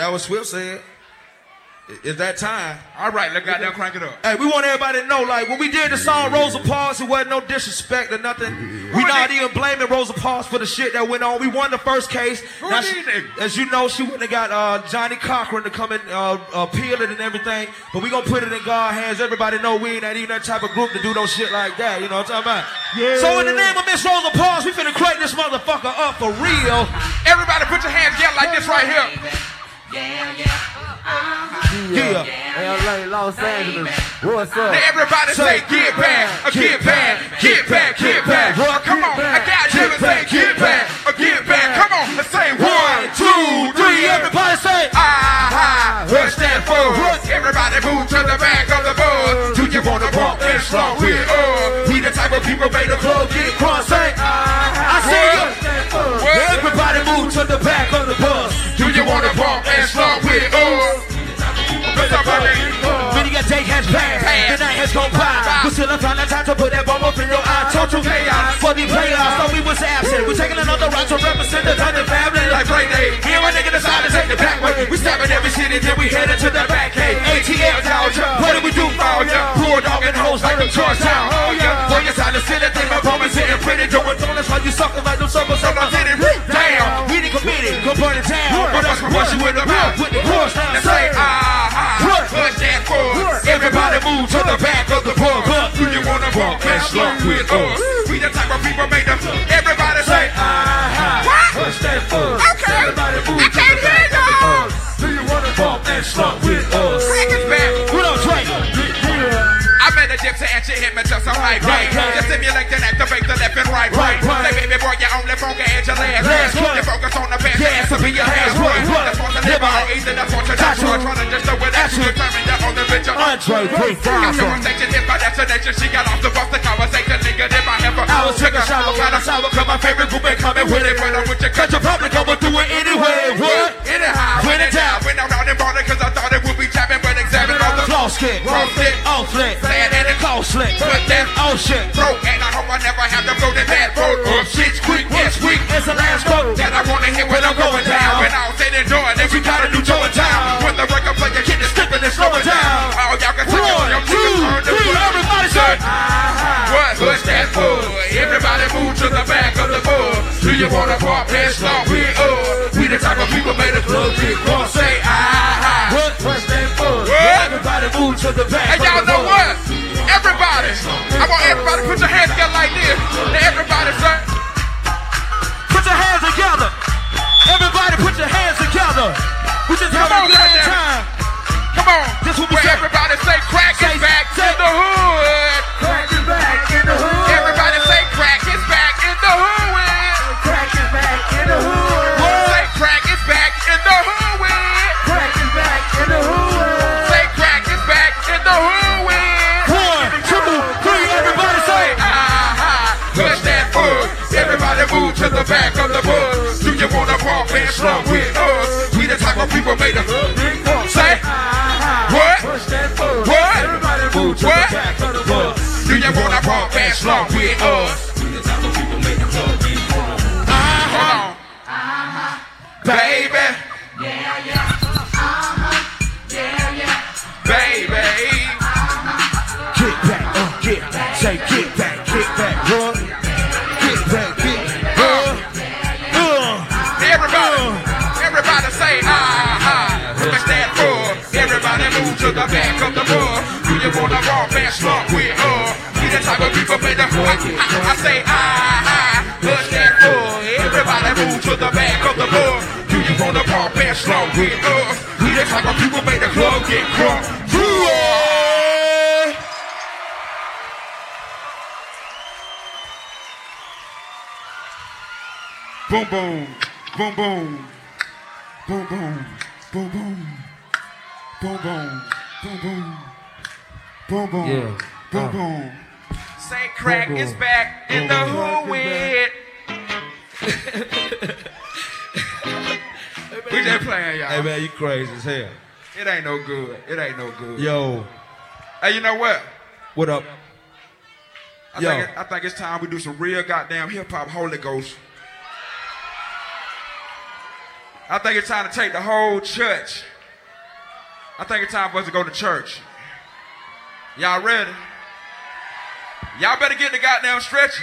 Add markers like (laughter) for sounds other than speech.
That was Swift said. It's that time. All right, let's goddamn crank it up. Hey, we want everybody to know, like, when we did the song Rosa Parks, it wasn't no disrespect or nothing. We not even blaming Rosa Parks for the shit that went on. We won the first case. Now, she- as you know, she wouldn't have got uh, Johnny Cochran to come and uh, appeal it and everything. But we gonna put it in God's hands. Everybody know we ain't that even that type of group to do no shit like that. You know what I'm talking about? Yeah. So in the name of Miss Rosa Parks, we finna crank this motherfucker up for real. Everybody put your hands together like this right here. Yeah. LA, Los Angeles. What's up? Now everybody say get back, uh, get back, get back, get back. Uh, Come on, I got you to say get back, uh, get back. Come on, let's say one, two, three. Everybody say. Ah, what's that for? Everybody move to the back of the bus. Do you wanna bump and slump with us? We the type of people made the club get crunk. Say, I see you. What? Everybody move to the back wanna and slump with us? What's up, buddy? Many a day has passed, the night has gone by. We still have found the time to put that bomb up in your eye. Total chaos for the players, thought we was absent. We're taking another round to represent the Thunder family like Friday. Day. Here a nigga decide to take the back way. We stopping every city, then we headed to the back cave. ATL tower, what do we do for ya? Poor dog and hoes like them Georgetown. What the mouth with the cross down. Say, ah, What? push that forward. Everybody move to the back of the bus. Do you wanna bump and slump with us? We the type of people made them. Everybody say, ah, What? Push that foot. Okay. Everybody move I to can't the back of the y'all. Do you want to bump and slump with us? Crack is back. What up, Drake? I made a to and she hit me just a right, right. right. Just stimulate and activate the left and right, right. Right. Say, baby boy, you only funky and your last Last one. You focus on the best, Yes, to be your last right, one. That's what to live on, what you're That's not right. trying to just do it. You determine your own adventure. Andre Got the conversation, hit my destination. She got off the bus, the conversation, nigga, dip my heifer. I was taking a shower, got a shower, cause my favorite group ain't coming with it. When I'm with your you probably come do it anyway. What? Anyhow, When it down. Went around and bought it cause I thought it would be tapping, but examine all the Floss kick. Kick. On flick. It slick. Put that Oh shit. broke, and I hope I never have to go to that road. Oh, shit's quick, yes, quick. It's the last quote. That I wanna hear when I'm going down. When I was in the door, then we got a new Joe in town. When the record player kid is skipping and slowing down. Oh, y'all can take One, your two, niggas on the three. foot. Everybody say. What? What's that for? Everybody move to the back of the bus. Do you wanna pop and slump with us? We the type of people made a club get cross. Say ah ah. What? What's that? What? Everybody move to the back. And of y'all know your hands to the back of the bus. Do you wanna walk and slump with us? We the type of people made a say what? Push that foot. What? Everybody move to What? the back of the bus. Do you wanna walk and slump with us? Hold on. Baby. Yeah, Baby. Get back, uh, get back. Say get back, get back. What? Get back, To the back of the bus. Do you wanna walk and slump with us? We the type of people made the I, I, I say ah ah. What's that for? Everybody move to the back of the bus. Do you wanna walk and slump with us? We the type of people made the club get crunk. Boom boom, boom boom, boom boom, boom boom, boom boom, boom boom, boom boom, Yeah. boom Uh. boom. Say crack Boom, is boom. back in the Boom, boom. hood with. (laughs) we just playing, y'all. Hey man, you crazy as hell. It ain't no good. It ain't no good. Yo, Hey, you know what? what up? I, Yo. think it, I think it's time we do some real goddamn hip hop Holy Ghost. I think it's time to take the whole church. I think it's time for us to go to church. Y'all ready? Y'all better get the goddamn stretcher.